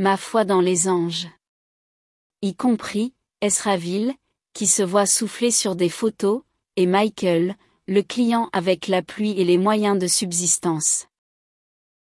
Ma foi dans les anges. Y compris, Esraville, qui se voit souffler sur des photos, et Michael, le client avec la pluie et les moyens de subsistance.